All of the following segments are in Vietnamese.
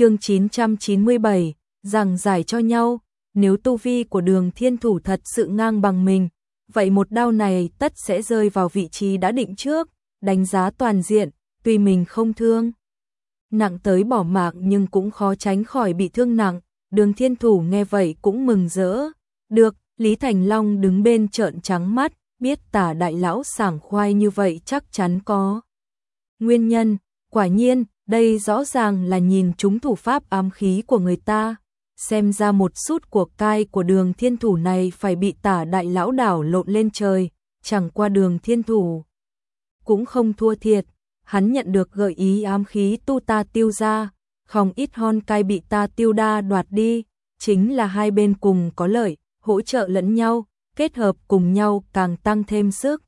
chương 997, rằng giải cho nhau, nếu tu vi của đường thiên thủ thật sự ngang bằng mình, vậy một đao này tất sẽ rơi vào vị trí đã định trước, đánh giá toàn diện, tuy mình không thương. Nặng tới bỏ mạng nhưng cũng khó tránh khỏi bị thương nặng, đường thiên thủ nghe vậy cũng mừng rỡ. Được, Lý Thành Long đứng bên trợn trắng mắt, biết tả đại lão sảng khoai như vậy chắc chắn có. Nguyên nhân, quả nhiên, đây rõ ràng là nhìn chúng thủ pháp ám khí của người ta. Xem ra một sút của cai của đường thiên thủ này phải bị tả đại lão đảo lộn lên trời, chẳng qua đường thiên thủ. Cũng không thua thiệt, hắn nhận được gợi ý ám khí tu ta tiêu ra, không ít hon cai bị ta tiêu đa đoạt đi, chính là hai bên cùng có lợi, hỗ trợ lẫn nhau, kết hợp cùng nhau càng tăng thêm sức.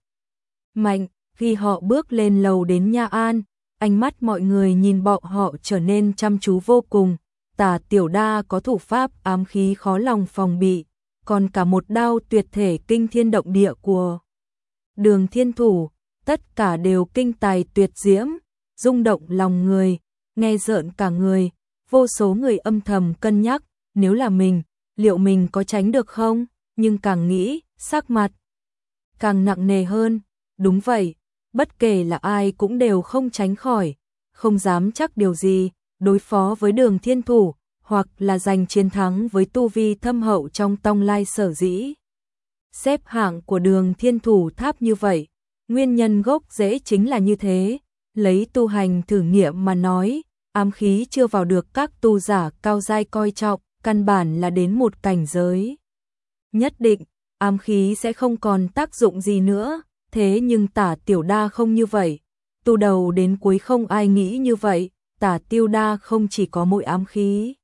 Mạnh, khi họ bước lên lầu đến Nha An, ánh mắt mọi người nhìn bọn họ trở nên chăm chú vô cùng, tà tiểu đa có thủ pháp ám khí khó lòng phòng bị, còn cả một đao tuyệt thể kinh thiên động địa của đường thiên thủ, tất cả đều kinh tài tuyệt diễm, rung động lòng người, nghe rợn cả người, vô số người âm thầm cân nhắc, nếu là mình, liệu mình có tránh được không, nhưng càng nghĩ, sắc mặt càng nặng nề hơn, đúng vậy, bất kể là ai cũng đều không tránh khỏi, không dám chắc điều gì, đối phó với đường thiên thủ, hoặc là giành chiến thắng với tu vi thâm hậu trong tông lai sở dĩ. Xếp hạng của đường thiên thủ tháp như vậy, nguyên nhân gốc dễ chính là như thế, lấy tu hành thử nghiệm mà nói, ám khí chưa vào được các tu giả cao giai coi trọng, căn bản là đến một cảnh giới. Nhất định, ám khí sẽ không còn tác dụng gì nữa, thế nhưng tả tiểu đa không như vậy. từ đầu đến cuối không ai nghĩ như vậy, tả tiêu đa không chỉ có mỗi ám khí.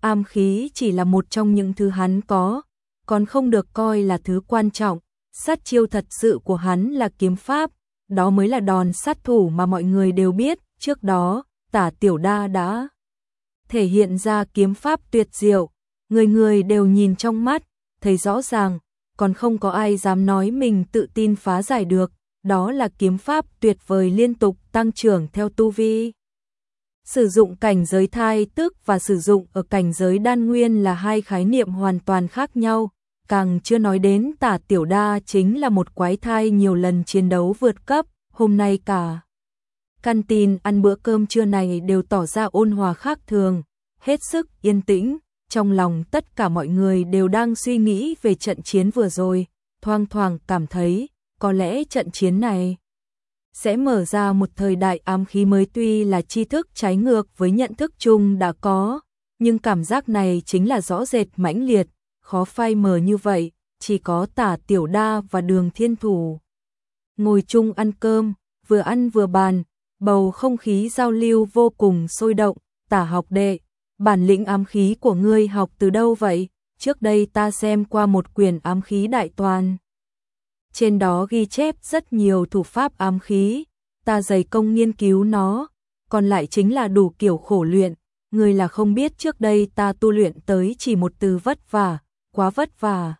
Ám khí chỉ là một trong những thứ hắn có, còn không được coi là thứ quan trọng. Sát chiêu thật sự của hắn là kiếm pháp, đó mới là đòn sát thủ mà mọi người đều biết, trước đó, tả tiểu đa đã thể hiện ra kiếm pháp tuyệt diệu, người người đều nhìn trong mắt, thấy rõ ràng, còn không có ai dám nói mình tự tin phá giải được, đó là kiếm pháp tuyệt vời liên tục tăng trưởng theo tu vi. Sử dụng cảnh giới thai tức và sử dụng ở cảnh giới đan nguyên là hai khái niệm hoàn toàn khác nhau, càng chưa nói đến tả tiểu đa chính là một quái thai nhiều lần chiến đấu vượt cấp, hôm nay cả. Căn tin ăn bữa cơm trưa này đều tỏ ra ôn hòa khác thường, hết sức yên tĩnh, trong lòng tất cả mọi người đều đang suy nghĩ về trận chiến vừa rồi, thoang thoảng cảm thấy, có lẽ trận chiến này sẽ mở ra một thời đại ám khí mới tuy là tri thức trái ngược với nhận thức chung đã có, nhưng cảm giác này chính là rõ rệt mãnh liệt, khó phai mờ như vậy, chỉ có tả tiểu đa và đường thiên thủ. Ngồi chung ăn cơm, vừa ăn vừa bàn, bầu không khí giao lưu vô cùng sôi động, tả học đệ, bản lĩnh ám khí của ngươi học từ đâu vậy? Trước đây ta xem qua một quyển ám khí đại toàn. Trên đó ghi chép rất nhiều thủ pháp ám khí, ta dày công nghiên cứu nó, còn lại chính là đủ kiểu khổ luyện, ngươi là không biết trước đây ta tu luyện tới chỉ một từ vất vả, quá vất vả.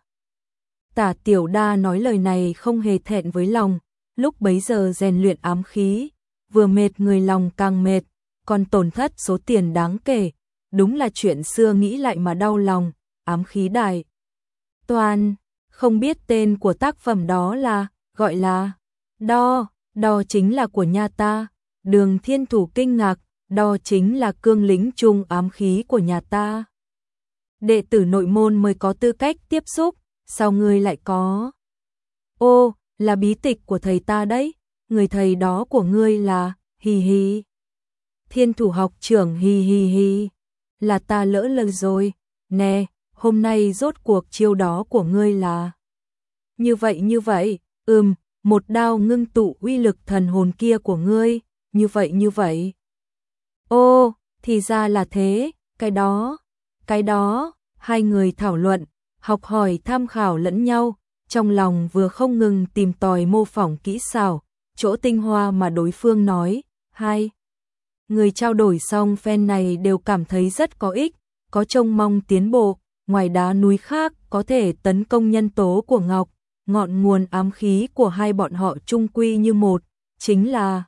Tả tiểu đa nói lời này không hề thẹn với lòng, lúc bấy giờ rèn luyện ám khí, vừa mệt người lòng càng mệt, còn tổn thất số tiền đáng kể, đúng là chuyện xưa nghĩ lại mà đau lòng, ám khí đài. Toàn, không biết tên của tác phẩm đó là, gọi là, đo, đo chính là của nhà ta, đường thiên thủ kinh ngạc, đo chính là cương lính chung ám khí của nhà ta. Đệ tử nội môn mới có tư cách tiếp xúc, sao ngươi lại có? Ô, là bí tịch của thầy ta đấy, người thầy đó của ngươi là, hì hì Thiên thủ học trưởng hì hì hì là ta lỡ lời rồi, nè, hôm nay rốt cuộc chiêu đó của ngươi là. Như vậy như vậy, ừm, một đao ngưng tụ uy lực thần hồn kia của ngươi, như vậy như vậy. Ô, thì ra là thế, cái đó, cái đó, hai người thảo luận, học hỏi tham khảo lẫn nhau, trong lòng vừa không ngừng tìm tòi mô phỏng kỹ xảo, chỗ tinh hoa mà đối phương nói, hai. Người trao đổi xong phen này đều cảm thấy rất có ích, có trông mong tiến bộ, ngoài đá núi khác có thể tấn công nhân tố của Ngọc, ngọn nguồn ám khí của hai bọn họ chung quy như một, chính là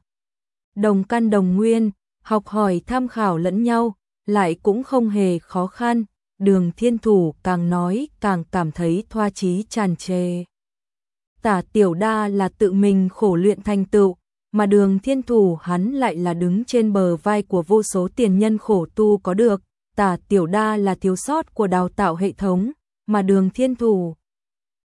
đồng căn đồng nguyên, học hỏi tham khảo lẫn nhau, lại cũng không hề khó khăn, đường thiên thủ càng nói càng cảm thấy thoa chí tràn trề. Tả tiểu đa là tự mình khổ luyện thành tựu, mà đường thiên thủ hắn lại là đứng trên bờ vai của vô số tiền nhân khổ tu có được, tả tiểu đa là thiếu sót của đào tạo hệ thống, mà đường thiên thủ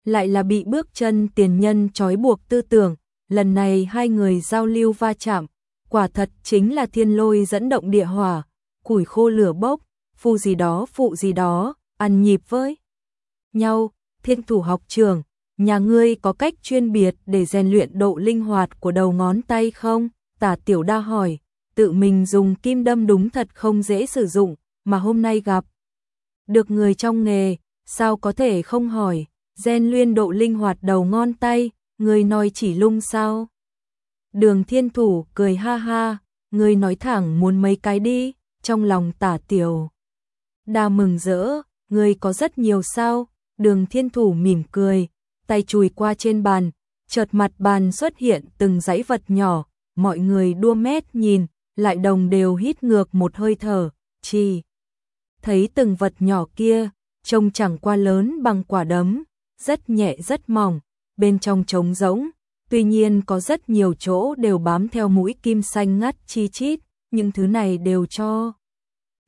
lại là bị bước chân tiền nhân trói buộc tư tưởng, lần này hai người giao lưu va chạm, quả thật chính là thiên lôi dẫn động địa hỏa, củi khô lửa bốc, phu gì đó phụ gì đó, ăn nhịp với nhau, thiên thủ học trường, nhà ngươi có cách chuyên biệt để rèn luyện độ linh hoạt của đầu ngón tay không? Tả tiểu đa hỏi, tự mình dùng kim đâm đúng thật không dễ sử dụng, mà hôm nay gặp. Được người trong nghề, sao có thể không hỏi, gen luyện độ linh hoạt đầu ngón tay, người nói chỉ lung sao? Đường thiên thủ cười ha ha, người nói thẳng muốn mấy cái đi, trong lòng tả tiểu. Đa mừng rỡ, người có rất nhiều sao, đường thiên thủ mỉm cười, tay chùi qua trên bàn, chợt mặt bàn xuất hiện từng dãy vật nhỏ, mọi người đua mét nhìn, lại đồng đều hít ngược một hơi thở, chi. Thấy từng vật nhỏ kia, trông chẳng qua lớn bằng quả đấm, rất nhẹ rất mỏng, bên trong trống rỗng, tuy nhiên có rất nhiều chỗ đều bám theo mũi kim xanh ngắt chi chít, những thứ này đều cho.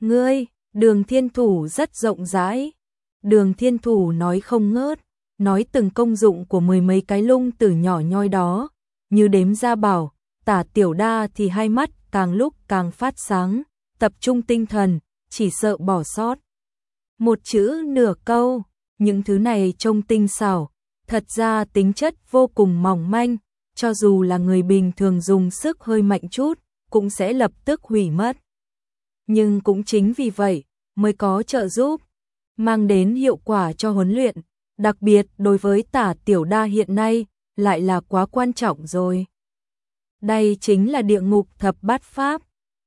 Ngươi, đường thiên thủ rất rộng rãi. Đường thiên thủ nói không ngớt, nói từng công dụng của mười mấy cái lung từ nhỏ nhoi đó, như đếm ra bảo, tả tiểu đa thì hai mắt càng lúc càng phát sáng, tập trung tinh thần, chỉ sợ bỏ sót. Một chữ nửa câu, những thứ này trông tinh xảo, thật ra tính chất vô cùng mỏng manh, cho dù là người bình thường dùng sức hơi mạnh chút, cũng sẽ lập tức hủy mất. Nhưng cũng chính vì vậy, mới có trợ giúp, mang đến hiệu quả cho huấn luyện, đặc biệt đối với tả tiểu đa hiện nay, lại là quá quan trọng rồi. Đây chính là địa ngục thập bát pháp,